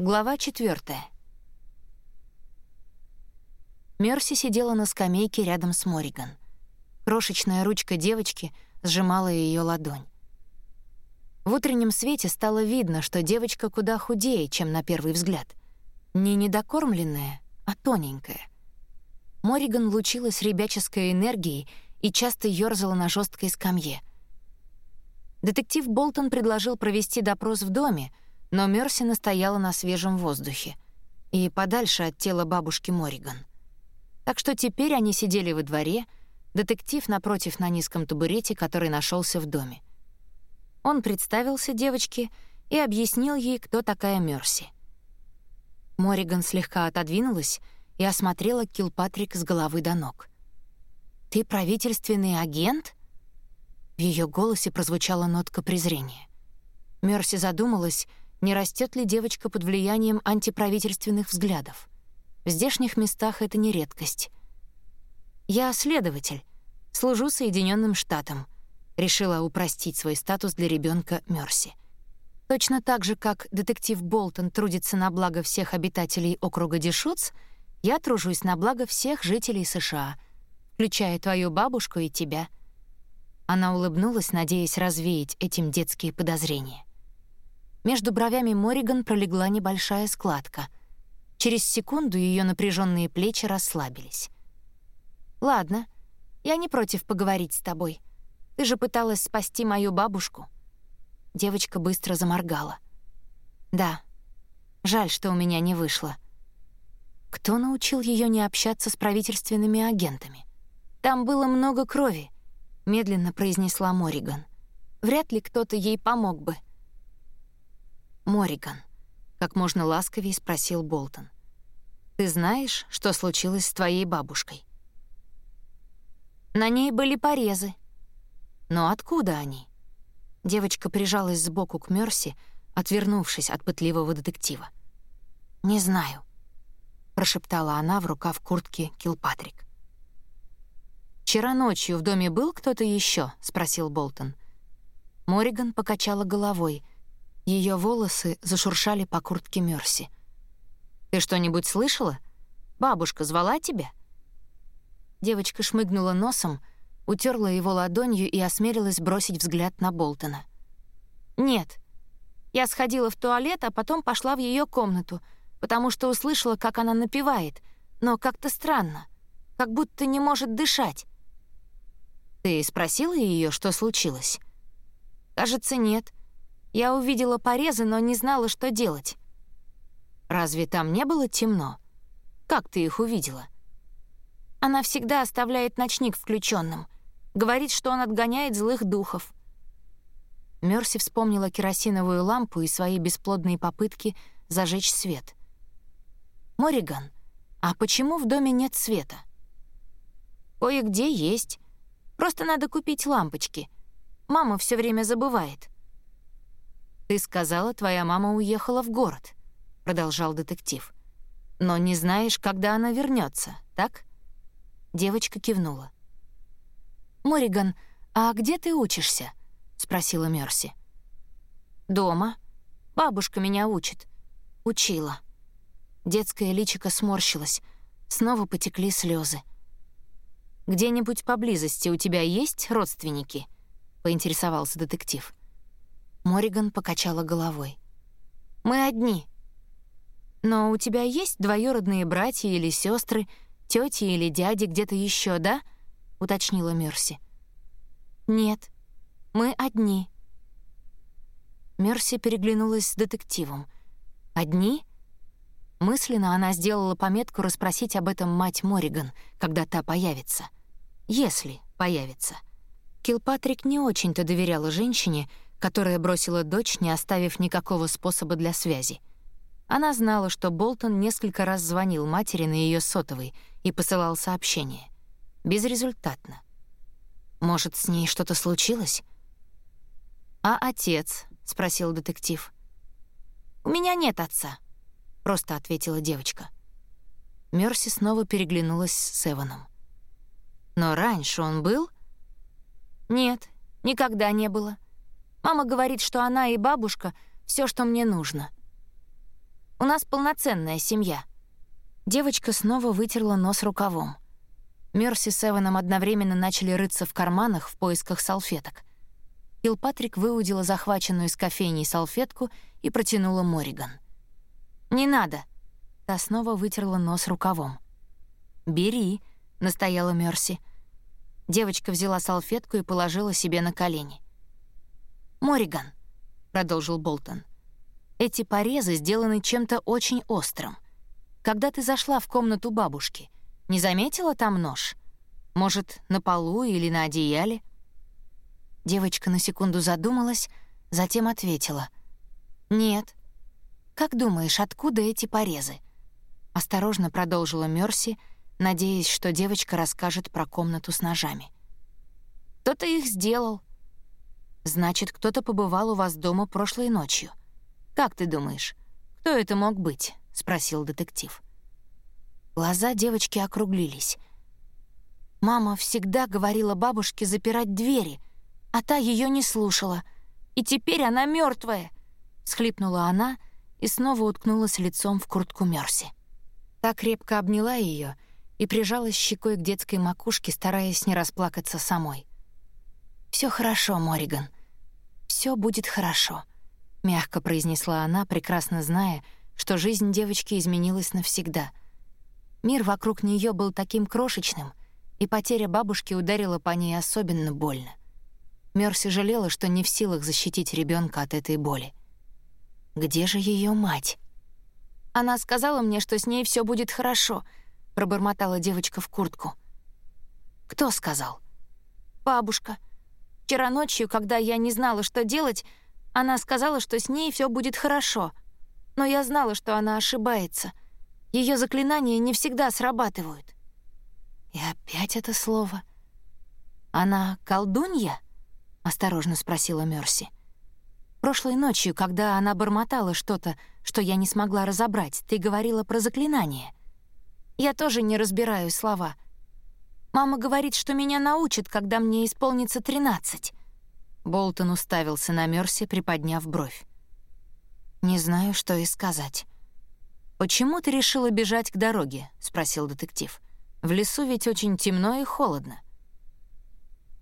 Глава четвертая. Мерси сидела на скамейке рядом с Мориган. Крошечная ручка девочки сжимала ее ладонь. В утреннем свете стало видно, что девочка куда худее, чем на первый взгляд. Не недокормленная, а тоненькая. Мориган лучилась ребяческой энергией и часто ёрзала на жесткой скамье. Детектив Болтон предложил провести допрос в доме, но Мерси настояла на свежем воздухе и подальше от тела бабушки Мориган. Так что теперь они сидели во дворе, детектив напротив на низком табурете, который нашелся в доме. Он представился девочке и объяснил ей, кто такая Мерси. Мориган слегка отодвинулась и осмотрела Килпатрик с головы до ног. «Ты правительственный агент?» В ее голосе прозвучала нотка презрения. Мерси задумалась, не растет ли девочка под влиянием антиправительственных взглядов. В здешних местах это не редкость. «Я следователь, служу Соединенным Штатам», решила упростить свой статус для ребенка Мерси. Точно так же, как детектив Болтон трудится на благо всех обитателей округа Дешуц, я тружусь на благо всех жителей США, включая твою бабушку и тебя — она улыбнулась, надеясь развеять этим детские подозрения. Между бровями Мориган пролегла небольшая складка. Через секунду ее напряженные плечи расслабились. «Ладно, я не против поговорить с тобой. Ты же пыталась спасти мою бабушку». Девочка быстро заморгала. «Да, жаль, что у меня не вышло». Кто научил ее не общаться с правительственными агентами? Там было много крови — медленно произнесла Мориган. Вряд ли кто-то ей помог бы. Мориган, как можно ласковее спросил Болтон. Ты знаешь, что случилось с твоей бабушкой? На ней были порезы. Но откуда они? Девочка прижалась сбоку к Мерси, отвернувшись от пытливого детектива. «Не знаю», — прошептала она в рукав куртки Килпатрик. «Вчера ночью в доме был кто-то еще? спросил Болтон. Мориган покачала головой. Ее волосы зашуршали по куртке Мерси. «Ты что-нибудь слышала? Бабушка звала тебя?» Девочка шмыгнула носом, утерла его ладонью и осмелилась бросить взгляд на Болтона. «Нет. Я сходила в туалет, а потом пошла в ее комнату, потому что услышала, как она напевает, но как-то странно, как будто не может дышать. Ты спросила ее, что случилось? Кажется, нет. Я увидела порезы, но не знала, что делать. Разве там не было темно? Как ты их увидела? Она всегда оставляет ночник включенным. Говорит, что он отгоняет злых духов. Мерси вспомнила керосиновую лампу и свои бесплодные попытки зажечь свет. Мориган, а почему в доме нет света? Кое-где есть. Просто надо купить лампочки. Мама все время забывает». «Ты сказала, твоя мама уехала в город», — продолжал детектив. «Но не знаешь, когда она вернется, так?» Девочка кивнула. «Мориган, а где ты учишься?» — спросила Мерси. «Дома. Бабушка меня учит. Учила». Детское личико сморщилось. Снова потекли слезы. «Где-нибудь поблизости у тебя есть родственники?» — поинтересовался детектив. Мориган покачала головой. «Мы одни. Но у тебя есть двоюродные братья или сестры, тети или дяди где-то еще, да?» — уточнила Мерси. «Нет, мы одни». Мерси переглянулась с детективом. «Одни?» Мысленно она сделала пометку расспросить об этом мать Мориган, когда та появится — если появится. Килпатрик не очень-то доверяла женщине, которая бросила дочь, не оставив никакого способа для связи. Она знала, что Болтон несколько раз звонил матери на ее сотовый и посылал сообщение. Безрезультатно. Может, с ней что-то случилось? «А отец?» — спросил детектив. «У меня нет отца», — просто ответила девочка. Мерси снова переглянулась с Эваном. Но раньше он был? Нет, никогда не было. Мама говорит, что она и бабушка — все, что мне нужно. У нас полноценная семья». Девочка снова вытерла нос рукавом. Мерси с Эваном одновременно начали рыться в карманах в поисках салфеток. Килпатрик выудила захваченную из кофейни салфетку и протянула Мориган. «Не надо!» Та снова вытерла нос рукавом. «Бери», — настояла Мерси. Девочка взяла салфетку и положила себе на колени. «Мориган», — продолжил Болтон, — «эти порезы сделаны чем-то очень острым. Когда ты зашла в комнату бабушки, не заметила там нож? Может, на полу или на одеяле?» Девочка на секунду задумалась, затем ответила. «Нет». «Как думаешь, откуда эти порезы?» Осторожно продолжила Мерси, надеясь, что девочка расскажет про комнату с ножами. «Кто-то их сделал». «Значит, кто-то побывал у вас дома прошлой ночью. Как ты думаешь, кто это мог быть?» — спросил детектив. Глаза девочки округлились. Мама всегда говорила бабушке запирать двери, а та ее не слушала. И теперь она мертвая, схлипнула она и снова уткнулась лицом в куртку Мерси. Та крепко обняла ее и прижалась щекой к детской макушке, стараясь не расплакаться самой. Все хорошо, Мориган. Все будет хорошо», — мягко произнесла она, прекрасно зная, что жизнь девочки изменилась навсегда. Мир вокруг нее был таким крошечным, и потеря бабушки ударила по ней особенно больно. Мерси жалела, что не в силах защитить ребенка от этой боли. Где же ее мать? Она сказала мне, что с ней все будет хорошо, пробормотала девочка в куртку. Кто сказал? Бабушка. Вчера ночью, когда я не знала, что делать, она сказала, что с ней все будет хорошо. Но я знала, что она ошибается. Ее заклинания не всегда срабатывают. И опять это слово. Она колдунья? осторожно спросила Мерси. Прошлой ночью, когда она бормотала что-то, что я не смогла разобрать, ты говорила про заклинание. Я тоже не разбираю слова. Мама говорит, что меня научат, когда мне исполнится тринадцать. Болтон уставился на Мерси, приподняв бровь. Не знаю, что и сказать. Почему ты решила бежать к дороге? спросил детектив. В лесу ведь очень темно и холодно.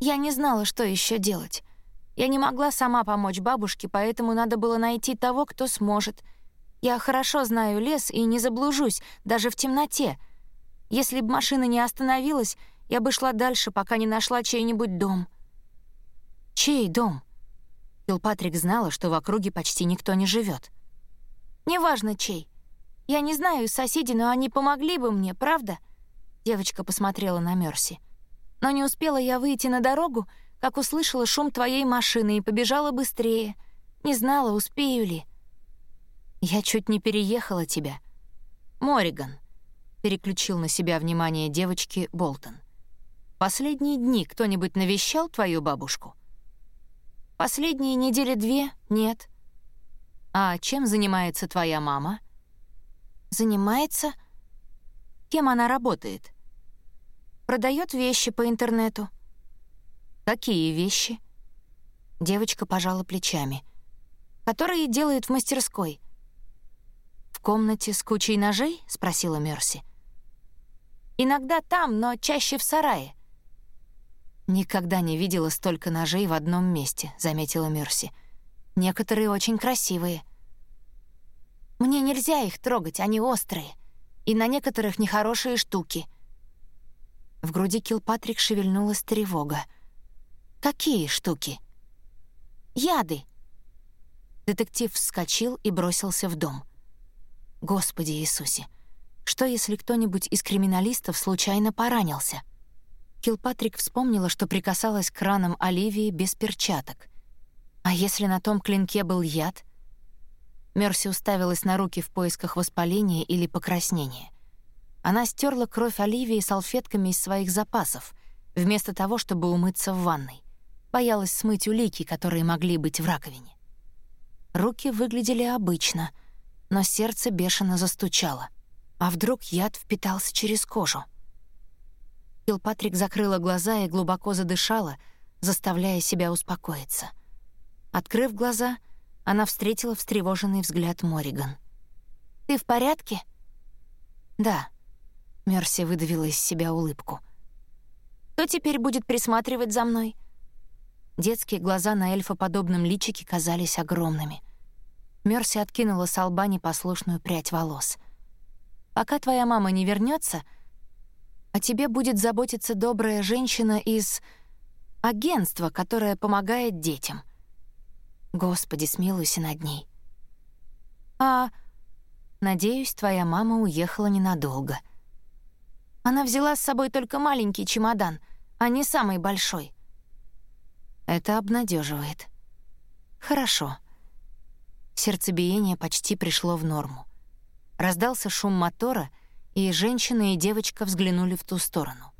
Я не знала, что еще делать. Я не могла сама помочь бабушке, поэтому надо было найти того, кто сможет. Я хорошо знаю лес и не заблужусь, даже в темноте. Если бы машина не остановилась, я бы шла дальше, пока не нашла чей-нибудь дом. Чей дом? Патрик знала, что в округе почти никто не живет. Неважно, чей. Я не знаю соседей, но они помогли бы мне, правда? Девочка посмотрела на Мерси. Но не успела я выйти на дорогу, как услышала шум твоей машины и побежала быстрее. Не знала, успею ли. Я чуть не переехала тебя. Мориган переключил на себя внимание девочки Болтон. Последние дни кто-нибудь навещал твою бабушку? Последние недели две нет. А чем занимается твоя мама? Занимается? Кем она работает? Продает вещи по интернету. «Какие вещи?» Девочка пожала плечами. «Которые делают в мастерской». «В комнате с кучей ножей?» — спросила Мерси. «Иногда там, но чаще в сарае». «Никогда не видела столько ножей в одном месте», — заметила Мерси. «Некоторые очень красивые». «Мне нельзя их трогать, они острые. И на некоторых нехорошие штуки». В груди Килпатрик шевельнулась тревога. «Какие штуки?» «Яды». Детектив вскочил и бросился в дом. «Господи Иисусе, что если кто-нибудь из криминалистов случайно поранился?» Килпатрик вспомнила, что прикасалась к ранам Оливии без перчаток. А если на том клинке был яд? Мерси уставилась на руки в поисках воспаления или покраснения. Она стерла кровь Оливии салфетками из своих запасов, вместо того, чтобы умыться в ванной боялась смыть улики, которые могли быть в раковине. Руки выглядели обычно, но сердце бешено застучало. А вдруг яд впитался через кожу? Килпатрик закрыла глаза и глубоко задышала, заставляя себя успокоиться. Открыв глаза, она встретила встревоженный взгляд Мориган. Ты в порядке?» «Да», — Мерси выдавила из себя улыбку. «Кто теперь будет присматривать за мной?» Детские глаза на эльфоподобном личике казались огромными. Мерси откинула с лба непослушную прядь волос. «Пока твоя мама не вернется, о тебе будет заботиться добрая женщина из агентства, которое помогает детям. Господи, смилуйся над ней. А, надеюсь, твоя мама уехала ненадолго. Она взяла с собой только маленький чемодан, а не самый большой. Это обнадеживает. Хорошо. Сердцебиение почти пришло в норму. Раздался шум мотора, и женщина и девочка взглянули в ту сторону.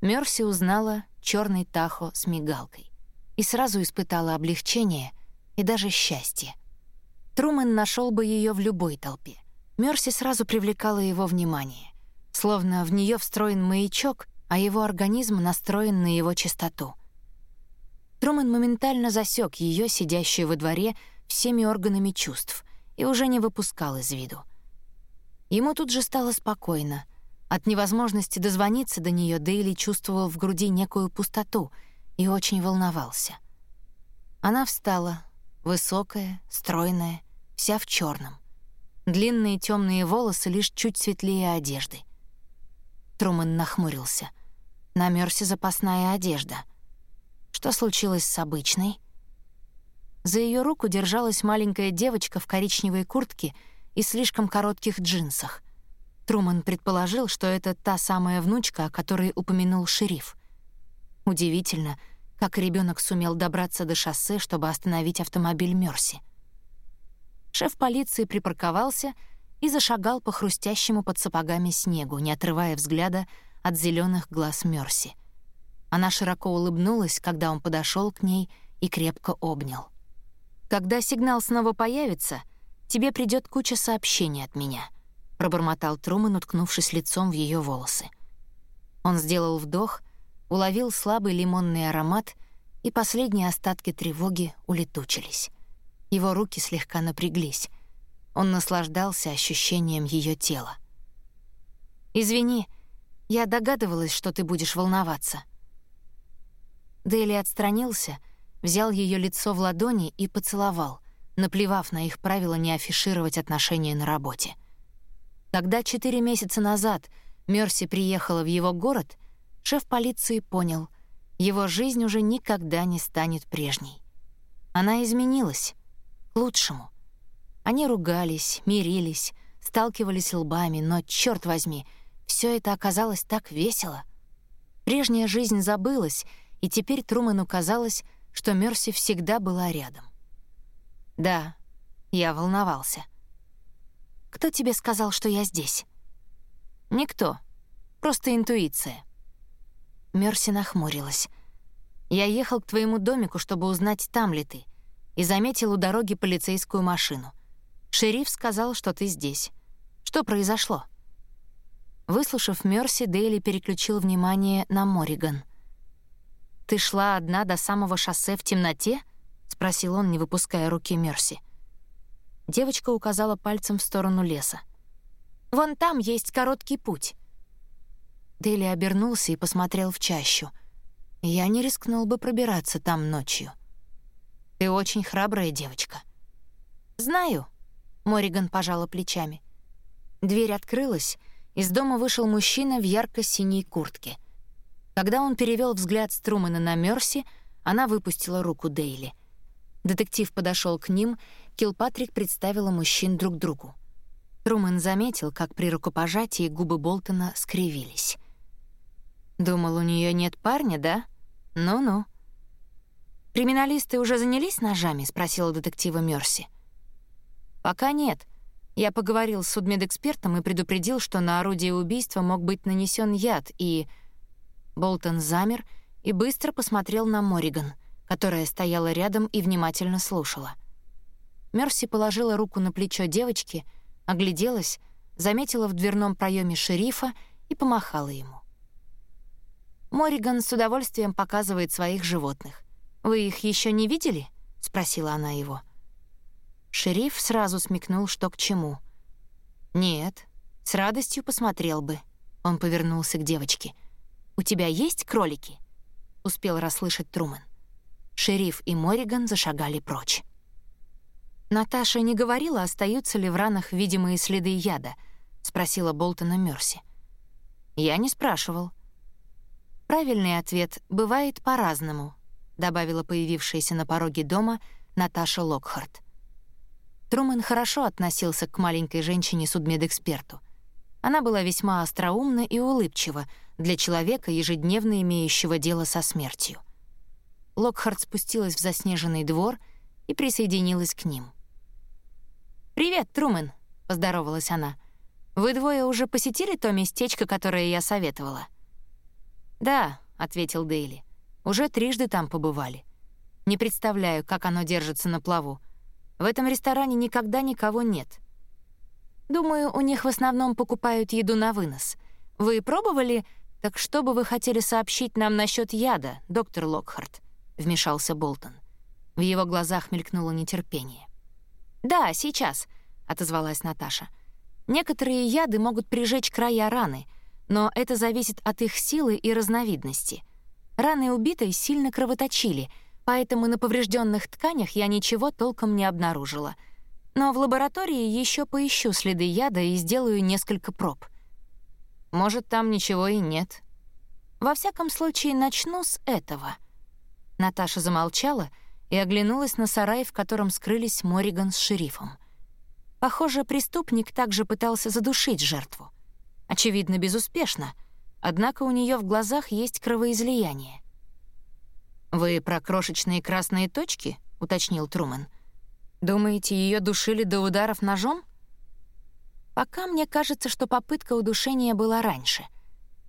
Мерси узнала черный Тахо с мигалкой и сразу испытала облегчение и даже счастье. Трумэн нашел бы ее в любой толпе. Мерси сразу привлекала его внимание, словно в нее встроен маячок, а его организм настроен на его чистоту. Трумэн моментально засек ее, сидящую во дворе, всеми органами чувств, и уже не выпускал из виду. Ему тут же стало спокойно. От невозможности дозвониться до нее Дейли чувствовал в груди некую пустоту и очень волновался. Она встала, высокая, стройная, вся в черном. Длинные темные волосы лишь чуть светлее одежды. Трумэн нахмурился. На Мерсе запасная одежда — что случилось с обычной? За ее руку держалась маленькая девочка в коричневой куртке и слишком коротких джинсах. Труман предположил, что это та самая внучка, о которой упомянул шериф. Удивительно, как ребенок сумел добраться до шоссе, чтобы остановить автомобиль Мерси. Шеф полиции припарковался и зашагал по хрустящему под сапогами снегу, не отрывая взгляда от зеленых глаз Мерси. Она широко улыбнулась, когда он подошел к ней и крепко обнял. «Когда сигнал снова появится, тебе придет куча сообщений от меня», — пробормотал Труман, уткнувшись лицом в ее волосы. Он сделал вдох, уловил слабый лимонный аромат, и последние остатки тревоги улетучились. Его руки слегка напряглись. Он наслаждался ощущением ее тела. «Извини, я догадывалась, что ты будешь волноваться», Дели отстранился, взял ее лицо в ладони и поцеловал, наплевав на их правило не афишировать отношения на работе. Когда четыре месяца назад Мерси приехала в его город, шеф полиции понял, его жизнь уже никогда не станет прежней. Она изменилась. К лучшему. Они ругались, мирились, сталкивались лбами, но, черт возьми, все это оказалось так весело. Прежняя жизнь забылась, и теперь Труману казалось, что Мерси всегда была рядом. «Да, я волновался». «Кто тебе сказал, что я здесь?» «Никто. Просто интуиция». Мерси нахмурилась. «Я ехал к твоему домику, чтобы узнать, там ли ты, и заметил у дороги полицейскую машину. Шериф сказал, что ты здесь. Что произошло?» Выслушав Мерси, Дейли переключил внимание на Мориган. «Ты шла одна до самого шоссе в темноте?» — спросил он, не выпуская руки Мерси. Девочка указала пальцем в сторону леса. «Вон там есть короткий путь». Дели обернулся и посмотрел в чащу. «Я не рискнул бы пробираться там ночью». «Ты очень храбрая девочка». «Знаю», — Мориган пожала плечами. Дверь открылась, из дома вышел мужчина в ярко-синей куртке — когда он перевел взгляд с Трумана на Мерси, она выпустила руку Дейли. Детектив подошел к ним, Килпатрик представила мужчин друг другу. Трумэн заметил, как при рукопожатии губы Болтона скривились. «Думал, у нее нет парня, да? Ну-ну». «Криминалисты уже занялись ножами?» — спросила детектива Мерси. «Пока нет. Я поговорил с судмедэкспертом и предупредил, что на орудие убийства мог быть нанесен яд, и...» Болтон замер и быстро посмотрел на Мориган, которая стояла рядом и внимательно слушала. Мерси положила руку на плечо девочки, огляделась, заметила в дверном проеме шерифа и помахала ему. Мориган с удовольствием показывает своих животных. «Вы их еще не видели?» — спросила она его. Шериф сразу смекнул, что к чему. «Нет, с радостью посмотрел бы». Он повернулся к девочке. «У тебя есть кролики?» — успел расслышать Трумэн. Шериф и Мориган зашагали прочь. «Наташа не говорила, остаются ли в ранах видимые следы яда?» — спросила Болтона Мерси. «Я не спрашивал». «Правильный ответ бывает по-разному», — добавила появившаяся на пороге дома Наташа Локхарт. Трумэн хорошо относился к маленькой женщине-судмедэксперту. Она была весьма остроумна и улыбчива для человека, ежедневно имеющего дело со смертью. Локхарт спустилась в заснеженный двор и присоединилась к ним. «Привет, Трумэн», — поздоровалась она. «Вы двое уже посетили то местечко, которое я советовала?» «Да», — ответил Дейли. «Уже трижды там побывали. Не представляю, как оно держится на плаву. В этом ресторане никогда никого нет. Думаю, у них в основном покупают еду на вынос. Вы пробовали? Так что бы вы хотели сообщить нам насчет яда, доктор Локхарт?» — вмешался Болтон. В его глазах мелькнуло нетерпение. «Да, сейчас», — отозвалась Наташа. «Некоторые яды могут прижечь края раны, но это зависит от их силы и разновидности. Раны убитой сильно кровоточили, поэтому на поврежденных тканях я ничего толком не обнаружила. Но в лаборатории еще поищу следы яда и сделаю несколько проб. Может, там ничего и нет. Во всяком случае, начну с этого». Наташа замолчала — и оглянулась на сарай, в котором скрылись Мориган с шерифом. Похоже, преступник также пытался задушить жертву. Очевидно, безуспешно, однако у нее в глазах есть кровоизлияние. «Вы про крошечные красные точки?» — уточнил Трумэн. «Думаете, ее душили до ударов ножом?» «Пока мне кажется, что попытка удушения была раньше.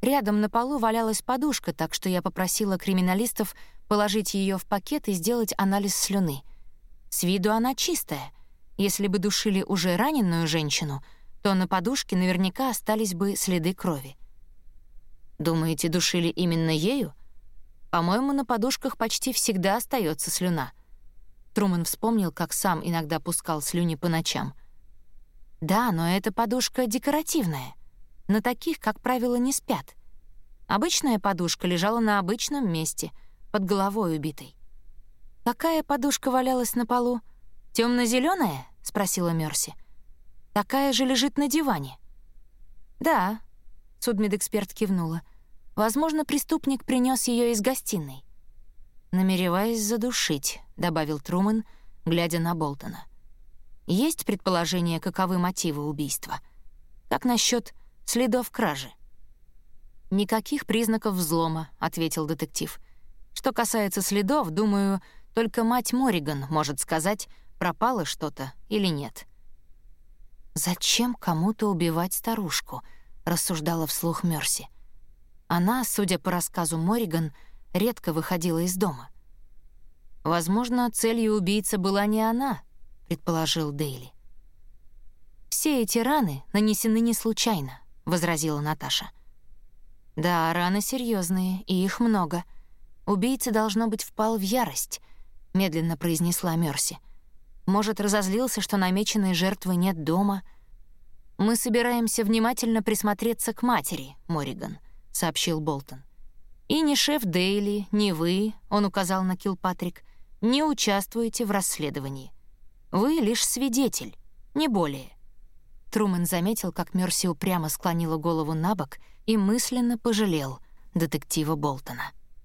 Рядом на полу валялась подушка, так что я попросила криминалистов положить ее в пакет и сделать анализ слюны. С виду она чистая. Если бы душили уже раненую женщину, то на подушке наверняка остались бы следы крови. Думаете, душили именно ею? По-моему, на подушках почти всегда остается слюна. Труман вспомнил, как сам иногда пускал слюни по ночам. Да, но эта подушка декоративная. На таких, как правило, не спят. Обычная подушка лежала на обычном месте — под головой убитой. «Какая подушка валялась на полу? темно зеленая спросила Мерси. «Такая же лежит на диване». «Да», — судмедэксперт кивнула. «Возможно, преступник принес ее из гостиной». «Намереваясь задушить», — добавил Трумэн, глядя на Болтона. «Есть предположение, каковы мотивы убийства? Как насчет следов кражи?» «Никаких признаков взлома», — ответил детектив. Что касается следов, думаю, только мать Мориган может сказать, пропало что-то или нет. «Зачем кому-то убивать старушку?» — рассуждала вслух Мерси. Она, судя по рассказу Мориган, редко выходила из дома. «Возможно, целью убийцы была не она», — предположил Дейли. «Все эти раны нанесены не случайно», — возразила Наташа. «Да, раны серьезные, и их много», Убийца, должно быть, впал в ярость, медленно произнесла Мерси. Может, разозлился, что намеченной жертвы нет дома. Мы собираемся внимательно присмотреться к матери, Мориган, сообщил Болтон. И ни шеф Дейли, ни вы, он указал на Килпатрик, не участвуете в расследовании. Вы лишь свидетель, не более. Трумэн заметил, как Мерси упрямо склонила голову на бок и мысленно пожалел детектива Болтона.